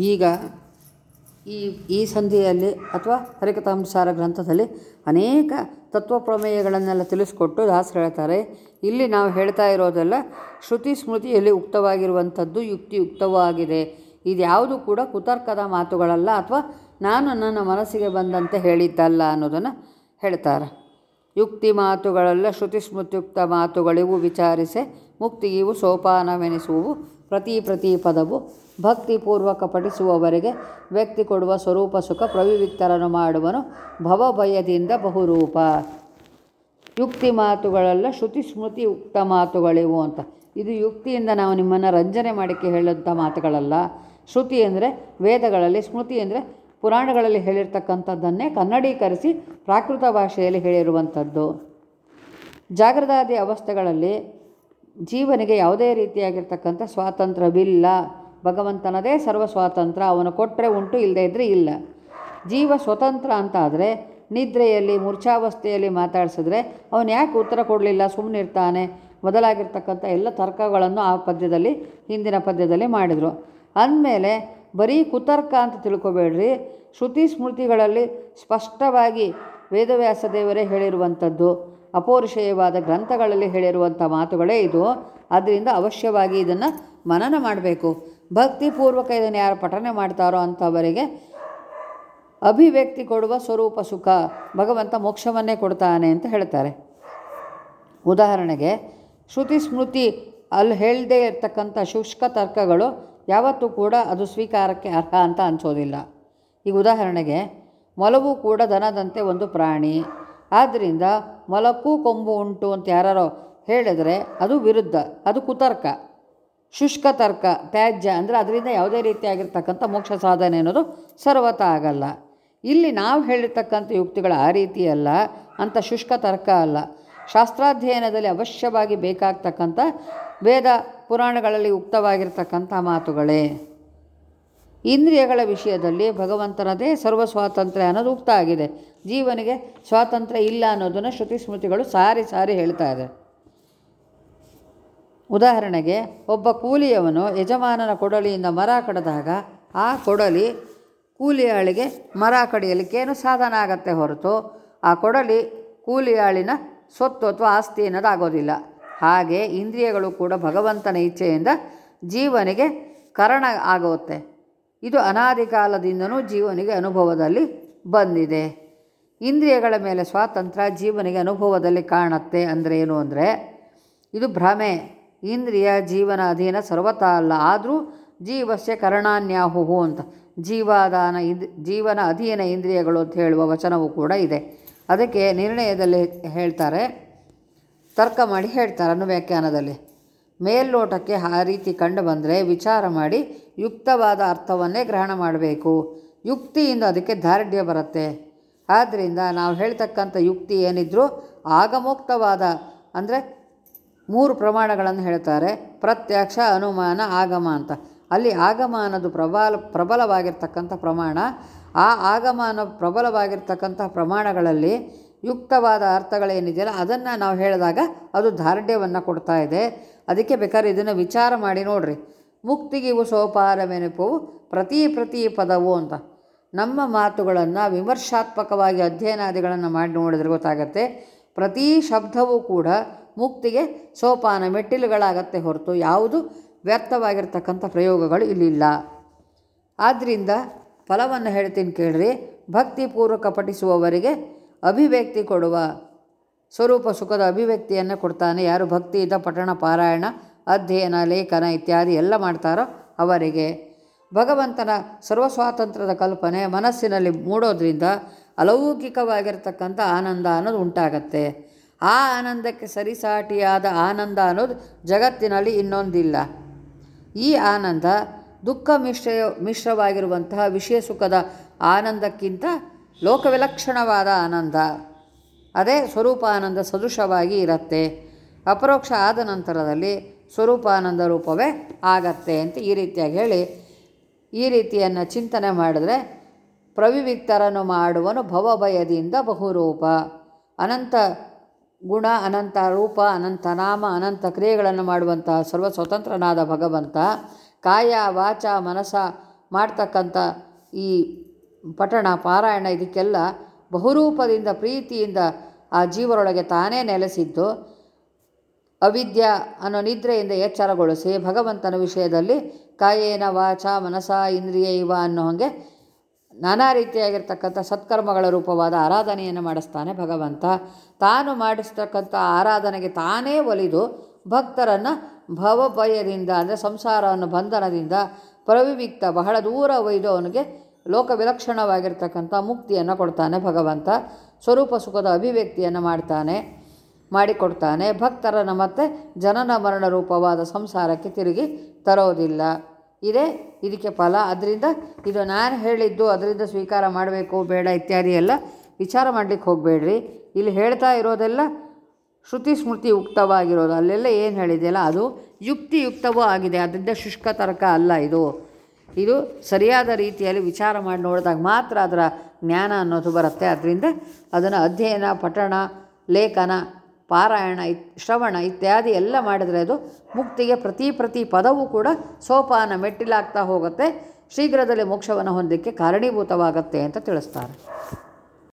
ಈಗ ಈ ಈ ಸಂಧಿಯಲ್ಲಿ ಅಥವಾ ಹರಿಕತಾಂಸಾರ ಗ್ರಂಥದಲ್ಲಿ ಅನೇಕ ತತ್ವ ಪ್ರಮೇಯಗಳನ್ನೆಲ್ಲ ತಿಳಿಸ್ಕೊಟ್ಟು ದಾಸರು ಹೇಳ್ತಾರೆ. ಇಲ್ಲಿ ನಾವು ಹೇಳ್ತಾ ಇರೋದೆಲ್ಲ ಶ್ರುತಿ ಸ್ಮೃತಿಯಲ್ಲಿ ಉಕ್ತವಾಗಿರುವಂಥದ್ದು ಯುಕ್ತಿಯುಕ್ತವಾಗಿದೆ ಇದು ಇದ್ಯಾವುದು ಕೂಡ ಕುತರ್ಕದ ಮಾತುಗಳಲ್ಲ ಅಥವಾ ನಾನು ನನ್ನ ಮನಸ್ಸಿಗೆ ಬಂದಂತೆ ಹೇಳಿದ್ದಲ್ಲ ಅನ್ನೋದನ್ನು ಹೇಳ್ತಾರೆ. ಯುಕ್ತಿ ಮಾತುಗಳೆಲ್ಲ ಶ್ರುತಿ ಸ್ಮೃತಿಯುಕ್ತ ಮಾತುಗಳಿವು ವಿಚಾರಿಸೆ ಮುಕ್ತಿಗಿವು ಸೋಪಾನವೆನಿಸುವು ಪ್ರತಿ ಪ್ರತಿ ಪದವು ಭಕ್ತಿಪೂರ್ವಕ ಪಠಿಸುವವರಿಗೆ ವ್ಯಕ್ತಿ ಕೊಡುವ ಸ್ವರೂಪ ಸುಖ ಪ್ರವಿವಿಕ್ತರನ್ನು ಮಾಡುವನು ಭವಭಯದಿಂದ ಬಹುರೂಪ. ಯುಕ್ತಿ ಮಾತುಗಳೆಲ್ಲ ಶ್ರುತಿ ಸ್ಮೃತಿ ಯುಕ್ತ ಮಾತುಗಳಿವು ಅಂತ. ಇದು ಯುಕ್ತಿಯಿಂದ ನಾವು ನಿಮ್ಮನ್ನು ರಂಜನೆ ಮಾಡಿಕೆ ಹೇಳುವಂಥ ಮಾತುಗಳಲ್ಲ. ಶ್ರುತಿ ಅಂದರೆ ವೇದಗಳಲ್ಲಿ, ಸ್ಮೃತಿ ಅಂದರೆ ಪುರಾಣಗಳಲ್ಲಿ ಹೇಳಿರ್ತಕ್ಕಂಥದ್ದನ್ನೇ ಕನ್ನಡೀಕರಿಸಿ ಪ್ರಾಕೃತ ಭಾಷೆಯಲ್ಲಿ ಹೇಳಿರುವಂಥದ್ದು. ಜಾಗೃತಾದಿ ಅವಸ್ಥೆಗಳಲ್ಲಿ ಜೀವನಿಗೆ ಯಾವುದೇ ರೀತಿಯಾಗಿರ್ತಕ್ಕಂಥ ಸ್ವಾತಂತ್ರ್ಯವಿಲ್ಲ. ಭಗವಂತನದೇ ಸರ್ವ ಸ್ವಾತಂತ್ರ್ಯ. ಅವನು ಕೊಟ್ಟರೆ ಉಂಟು ಇಲ್ಲದೇ ಇದ್ದರೆ ಇಲ್ಲ. ಜೀವ ಸ್ವತಂತ್ರ ಅಂತಾದರೆ ನಿದ್ರೆಯಲ್ಲಿ, ಮೂರ್ಛಾವಸ್ಥೆಯಲ್ಲಿ ಮಾತಾಡಿಸಿದ್ರೆ ಅವನು ಯಾಕೆ ಉತ್ತರ ಕೊಡಲಿಲ್ಲ ಸುಮ್ಮನಿರ್ತಾನೆ ಮೊದಲಾಗಿರ್ತಕ್ಕಂಥ ಎಲ್ಲ ತರ್ಕಗಳನ್ನು ಆ ಪದ್ಯದಲ್ಲಿ, ಹಿಂದಿನ ಪದ್ಯದಲ್ಲಿ ಮಾಡಿದರು. ಅಂದಮೇಲೆ ಬರೀ ಕುತರ್ಕ ಅಂತ ತಿಳ್ಕೊಬೇಡ್ರಿ. ಶ್ರುತಿ ಸ್ಮೃತಿಗಳಲ್ಲಿ ಸ್ಪಷ್ಟವಾಗಿ ವೇದವ್ಯಾಸ ದೇವರೇ ಹೇಳಿರುವಂಥದ್ದು, ಅಪೌರುಷೇಯವಾದ ಗ್ರಂಥಗಳಲ್ಲಿ ಹೇಳಿರುವಂಥ ಮಾತುಗಳೇ ಇದು. ಅದರಿಂದ ಅವಶ್ಯವಾಗಿ ಇದನ್ನು ಮನನ ಮಾಡಬೇಕು. ಭಕ್ತಿಪೂರ್ವಕ ಇದನ್ನು ಯಾರು ಪಠನೆ ಮಾಡ್ತಾರೋ ಅಂಥವರಿಗೆ ಅಭಿವ್ಯಕ್ತಿ ಕೊಡುವ ಸ್ವರೂಪ ಸುಖ, ಭಗವಂತ ಮೋಕ್ಷವನ್ನೇ ಕೊಡ್ತಾನೆ ಅಂತ ಹೇಳ್ತಾರೆ. ಉದಾಹರಣೆಗೆ, ಶ್ರುತಿ ಸ್ಮೃತಿ ಅಲ್ಲಿ ಹೇಳದೇ ಇರ್ತಕ್ಕಂಥ ಶುಷ್ಕ ತರ್ಕಗಳು ಯಾವತ್ತೂ ಕೂಡ ಅದು ಸ್ವೀಕಾರಕ್ಕೆ ಅರ್ಹ ಅಂತ ಅನಿಸೋದಿಲ್ಲ. ಈಗ ಉದಾಹರಣೆಗೆ, ಮೊಲವು ಕೂಡ ದನದಂತೆ ಒಂದು ಪ್ರಾಣಿ. ಆದ್ದರಿಂದ ಮೊಲಕ್ಕೂ ಕೊಂಬು ಉಂಟು ಅಂತ ಯಾರೋ ಹೇಳಿದರೆ ಅದು ವಿರುದ್ಧ, ಅದು ಕುತರ್ಕ. ಶುಷ್ಕ ತರ್ಕ, ತ್ಯಾಜ್ಯ ಅಂದರೆ ಅದರಿಂದ ಯಾವುದೇ ರೀತಿಯಾಗಿರ್ತಕ್ಕಂಥ ಮೋಕ್ಷ ಸಾಧನೆ ಅನ್ನೋದು ಸರ್ವತ ಆಗಲ್ಲ. ಇಲ್ಲಿ ನಾವು ಹೇಳಿರ್ತಕ್ಕಂಥ ಯುಕ್ತಿಗಳು ಆ ರೀತಿ ಅಲ್ಲ, ಅಂಥ ಶುಷ್ಕ ತರ್ಕ ಅಲ್ಲ. ಶಾಸ್ತ್ರಾಧ್ಯಯನದಲ್ಲಿ ಅವಶ್ಯವಾಗಿ ಬೇಕಾಗ್ತಕ್ಕಂಥ ವೇದ ಪುರಾಣಗಳಲ್ಲಿ ಉಕ್ತವಾಗಿರ್ತಕ್ಕಂಥ ಮಾತುಗಳೇ. ಇಂದ್ರಿಯಗಳ ವಿಷಯದಲ್ಲಿ ಭಗವಂತನದೇ ಸರ್ವ ಸ್ವಾತಂತ್ರ್ಯ ಅನ್ನೋದು ಉಕ್ತ ಆಗಿದೆ. ಜೀವನಿಗೆ ಸ್ವಾತಂತ್ರ್ಯ ಇಲ್ಲ ಅನ್ನೋದನ್ನು ಶ್ರುತಿ ಸ್ಮೃತಿಗಳು ಸಾರಿ ಸಾರಿ ಹೇಳ್ತಾ ಇದೆ ಉದಾಹರಣೆಗೆ, ಒಬ್ಬ ಕೂಲಿಯವನು ಯಜಮಾನನ ಕೊಡಲಿಯಿಂದ ಮರ ಕಡಿದಾಗ, ಆ ಕೊಡಲಿ ಕೂಲಿಯಾಳಿಗೆ ಮರ ಕಡಿಯಲಿಕ್ಕೇನು ಸಾಧನ ಆಗತ್ತೆ ಹೊರತು, ಆ ಕೊಡಲಿ ಕೂಲಿಯಾಳಿನ ಸ್ವತ್ತು ಅಥವಾ ಆಸ್ತಿ ಅನ್ನೋದಾಗೋದಿಲ್ಲ. ಹಾಗೆ ಇಂದ್ರಿಯಗಳು ಕೂಡ ಭಗವಂತನ ಇಚ್ಛೆಯಿಂದ ಜೀವನಿಗೆ ಕರಣ ಆಗುತ್ತೆ. ಇದು ಅನಾದಿ ಕಾಲದಿಂದನೂ ಜೀವನಿಗೆ ಅನುಭವದಲ್ಲಿ ಬಂದಿದೆ. ಇಂದ್ರಿಯಗಳ ಮೇಲೆ ಸ್ವಾತಂತ್ರ್ಯ ಜೀವನಿಗೆ ಅನುಭವದಲ್ಲಿ ಕಾಣತ್ತೆ ಅಂದರೆ ಏನು ಅಂದರೆ, ಇದು ಭ್ರಮೆ. ಇಂದ್ರಿಯ ಜೀವನ ಅಧೀನ ಸರ್ವತಾ ಅಲ್ಲ. ಆದರೂ ಜೀವಸ್ಯ ಕರಣಾನ್ಯಾಹುಹು ಅಂತ. ಜೀವಾದಾನ ಇಂದ್, ಜೀವನ ಅಧೀನ ಇಂದ್ರಿಯಗಳು ಅಂತ ಹೇಳುವ ವಚನವೂ ಕೂಡ ಇದೆ. ಅದಕ್ಕೆ ನಿರ್ಣಯದಲ್ಲಿ ಹೇಳ್ತಾರೆ, ತರ್ಕ ಮಾಡಿ ಹೇಳ್ತಾರೆ ಅನ್ನೋ ವ್ಯಾಖ್ಯಾನದಲ್ಲಿ. ಮೇಲ್ನೋಟಕ್ಕೆ ಆ ರೀತಿ ಕಂಡು ಬಂದರೆ ವಿಚಾರ ಮಾಡಿ ಯುಕ್ತವಾದ ಅರ್ಥವನ್ನೇ ಗ್ರಹಣ ಮಾಡಬೇಕು. ಯುಕ್ತಿಯಿಂದ ಅದಕ್ಕೆ ದಾರ್ಢ್ಯ ಬರುತ್ತೆ. ಆದ್ದರಿಂದ ನಾವು ಹೇಳ್ತಕ್ಕಂಥ ಯುಕ್ತಿ ಏನಿದ್ರೂ ಆಗಮೋಕ್ತವಾದ ಅಂದರೆ ಮೂರು ಪ್ರಮಾಣಗಳನ್ನು ಹೇಳ್ತಾರೆ. ಪ್ರತ್ಯಕ್ಷ, ಅನುಮಾನ, ಆಗಮ ಅಂತ. ಅಲ್ಲಿ ಆಗಮಾನದು ಪ್ರಬಲ, ಪ್ರಬಲವಾಗಿರ್ತಕ್ಕಂಥ ಪ್ರಮಾಣ. ಆ ಆಗಮಾನ ಪ್ರಬಲವಾಗಿರ್ತಕ್ಕಂಥ ಪ್ರಮಾಣಗಳಲ್ಲಿ ಯುಕ್ತವಾದ ಅರ್ಥಗಳೇನಿದೆಯಲ್ಲ, ಅದನ್ನು ನಾವು ಹೇಳಿದಾಗ ಅದು ದಾರ್ಢ್ಯವನ್ನು ಕೊಡ್ತಾ ಇದೆ. ಅದಕ್ಕೆ ಬೇಕಾದ್ರೆ ಇದನ್ನು ವಿಚಾರ ಮಾಡಿ ನೋಡ್ರಿ. ಮುಕ್ತಿಗಿವು ಸೋಪಾರವೆನಪವು ಪ್ರತಿ ಪ್ರತಿ ಪದವು ಅಂತ. ನಮ್ಮ ಮಾತುಗಳನ್ನು ವಿಮರ್ಶಾತ್ಮಕವಾಗಿ ಅಧ್ಯಯನಾದಿಗಳನ್ನು ಮಾಡಿ ನೋಡಿದ್ರೆ ಗೊತ್ತಾಗತ್ತೆ. ಪ್ರತಿ ಶಬ್ದವೂ ಕೂಡ ಮುಕ್ತಿಗೆ ಸೋಪಾನ ಮೆಟ್ಟಿಲುಗಳಾಗತ್ತೆ ಹೊರತು ಯಾವುದು ವ್ಯರ್ಥವಾಗಿರ್ತಕ್ಕಂಥ ಪ್ರಯೋಗಗಳು ಇಲ್ಲಿಲ್ಲ. ಆದ್ದರಿಂದ ಫಲವನ್ನು ಹೇಳ್ತೀನಿ ಕೇಳ್ರಿ ಭಕ್ತಿಪೂರ್ವಕ ಪಠಿಸುವವರಿಗೆ ಅಭಿವ್ಯಕ್ತಿ ಕೊಡುವ ಸ್ವರೂಪ ಸುಖದ ಅಭಿವ್ಯಕ್ತಿಯನ್ನು ಕೊಡ್ತಾನೆ. ಯಾರು ಭಕ್ತಿಯಿಂದ ಪಠಣ, ಪಾರಾಯಣ, ಅಧ್ಯಯನ, ಲೇಖನ ಇತ್ಯಾದಿ ಎಲ್ಲ ಮಾಡ್ತಾರೋ ಅವರಿಗೆ. ಭಗವಂತನ ಸರ್ವಸ್ವಾತಂತ್ರ್ಯದ ಕಲ್ಪನೆ ಮನಸ್ಸಿನಲ್ಲಿ ಮೂಡೋದ್ರಿಂದ ಅಲೌಕಿಕವಾಗಿರ್ತಕ್ಕಂಥ ಆನಂದ ಅನ್ನೋದು ಉಂಟಾಗತ್ತೆ. ಆ ಆನಂದಕ್ಕೆ ಸರಿಸಾಟಿಯಾದ ಆನಂದ ಅನ್ನೋದು ಜಗತ್ತಿನಲ್ಲಿ ಇನ್ನೊಂದಿಲ್ಲ. ಈ ಆನಂದ ದುಃಖ ಮಿಶ್ರ, ಮಿಶ್ರವಾಗಿರುವಂತಹ ವಿಷಯ ಸುಖದ ಆನಂದಕ್ಕಿಂತ ಲೋಕವಿಲಕ್ಷಣವಾದ ಆನಂದ. ಅದೇ ಸ್ವರೂಪಾನಂದ ಸದೃಶವಾಗಿ ಇರುತ್ತೆ. ಅಪರೋಕ್ಷ ಆದ ನಂತರದಲ್ಲಿ ಸ್ವರೂಪಾನಂದ ರೂಪವೇ ಆಗತ್ತೆ ಅಂತ ಈ ರೀತಿಯಾಗಿ ಹೇಳಿ ಈ ರೀತಿಯನ್ನು ಚಿಂತನೆ ಮಾಡಿದ್ರೆ ಪ್ರವಿವಿಕ್ತರನ್ನು ಮಾಡುವನು ಭವಭಯದಿಂದ ಬಹುರೂಪ. ಅನಂತ ಗುಣ, ಅನಂತ ರೂಪ, ಅನಂತ ನಾಮ, ಅನಂತ ಕ್ರಿಯೆಗಳನ್ನು ಮಾಡುವಂತಹ ಸರ್ವ ಸ್ವತಂತ್ರನಾದ ಭಗವಂತ ಕಾಯ, ವಾಚ, ಮನಸ ಮಾಡ್ತಕ್ಕಂಥ ಈ ಪಠಣ, ಪಾರಾಯಣ ಇದಕ್ಕೆಲ್ಲ ಬಹುರೂಪದಿಂದ, ಪ್ರೀತಿಯಿಂದ ಆ ಜೀವರೊಳಗೆ ತಾನೇ ನೆಲೆಸಿದ್ದು ಅವಿದ್ಯ ಅನ್ನೋ ನಿದ್ರೆಯಿಂದ ಎಚ್ಚರಗೊಳಿಸಿ ಭಗವಂತನ ವಿಷಯದಲ್ಲಿ ಕಾಯೇನ ವಾಚ ಮನಸ ಇಂದ್ರಿಯ ಇವ ಅನ್ನೋ ಹಾಗೆ ನಾನಾ ರೀತಿಯಾಗಿರ್ತಕ್ಕಂಥ ಸತ್ಕರ್ಮಗಳ ರೂಪವಾದ ಆರಾಧನೆಯನ್ನು ಮಾಡಿಸ್ತಾನೆ ಭಗವಂತ. ತಾನು ಮಾಡಿಸ್ತಕ್ಕಂಥ ಆರಾಧನೆಗೆ ತಾನೇ ಒಲಿದು ಭಕ್ತರನ್ನು ಭವಭಯದಿಂದ, ಅಂದರೆ ಸಂಸಾರ ಅನ್ನೋ ಬಂಧನದಿಂದ ಪ್ರವಿವಿಕ್ತ, ಬಹಳ ದೂರ ಒಯ್ದು ಅವನಿಗೆ ಲೋಕ ವಿಲಕ್ಷಣವಾಗಿರ್ತಕ್ಕಂಥ ಮುಕ್ತಿಯನ್ನು ಕೊಡ್ತಾನೆ ಭಗವಂತ. ಸ್ವರೂಪ ಸುಖದ ಅಭಿವ್ಯಕ್ತಿಯನ್ನು ಮಾಡ್ತಾನೆ, ಮಾಡಿಕೊಡ್ತಾನೆ. ಭಕ್ತರನ್ನು ಮತ್ತೆ ಜನನ ಮರಣ ರೂಪವಾದ ಸಂಸಾರಕ್ಕೆ ತಿರುಗಿ ತರೋದಿಲ್ಲ. ಇದೇ. ಇದಕ್ಕೆ ಫಲ. ಅದರಿಂದ ಇದು ನಾನು ಹೇಳಿದ್ದು ಅದರಿಂದ ಸ್ವೀಕಾರ ಮಾಡಬೇಕು, ಬೇಡ ಇತ್ಯಾದಿ ಎಲ್ಲ ವಿಚಾರ ಮಾಡಲಿಕ್ಕೆ ಹೋಗಬೇಡ್ರಿ. ಇಲ್ಲಿ ಹೇಳ್ತಾ ಇರೋದೆಲ್ಲ ಶ್ರುತಿ ಸ್ಮೃತಿ ಯುಕ್ತವಾಗಿರೋದು ಅಲ್ಲೆಲ್ಲ ಏನು ಹೇಳಿದೆಯಲ್ಲ, ಅದು ಯುಕ್ತಿಯುಕ್ತವೂ ಆಗಿದೆ. ಅದರಿಂದ ಶುಷ್ಕ ತರ್ಕ ಅಲ್ಲ ಇದು. ಇದು ಸರಿಯಾದ ರೀತಿಯಲ್ಲಿ ವಿಚಾರ ಮಾಡಿ ನೋಡಿದಾಗ ಮಾತ್ರ ಅದರ ಜ್ಞಾನ ಅನ್ನೋದು ಬರುತ್ತೆ. ಅದರಿಂದ ಅದನ್ನು ಅಧ್ಯಯನ, ಪಠಣ, ಲೇಖನ ಪಾರಾಯಣ ಶ್ರವಣ ಇತ್ಯಾದಿ ಎಲ್ಲ ಮಾಡಿದರೆ ಅದು ಮುಕ್ತಿಗೆ ಪ್ರತಿ ಪ್ರತಿ ಪದವೂ ಕೂಡ ಸೋಪಾನ ಮೆಟ್ಟಿಲಾಗ್ತಾ ಹೋಗುತ್ತೆ. ಶೀಘ್ರದಲ್ಲಿ ಮೋಕ್ಷವನ್ನು ಹೊಂದಲಿಕ್ಕೆ ಕಾರಣೀಭೂತವಾಗತ್ತೆ ಅಂತ ತಿಳಿಸ್ತಾರೆ.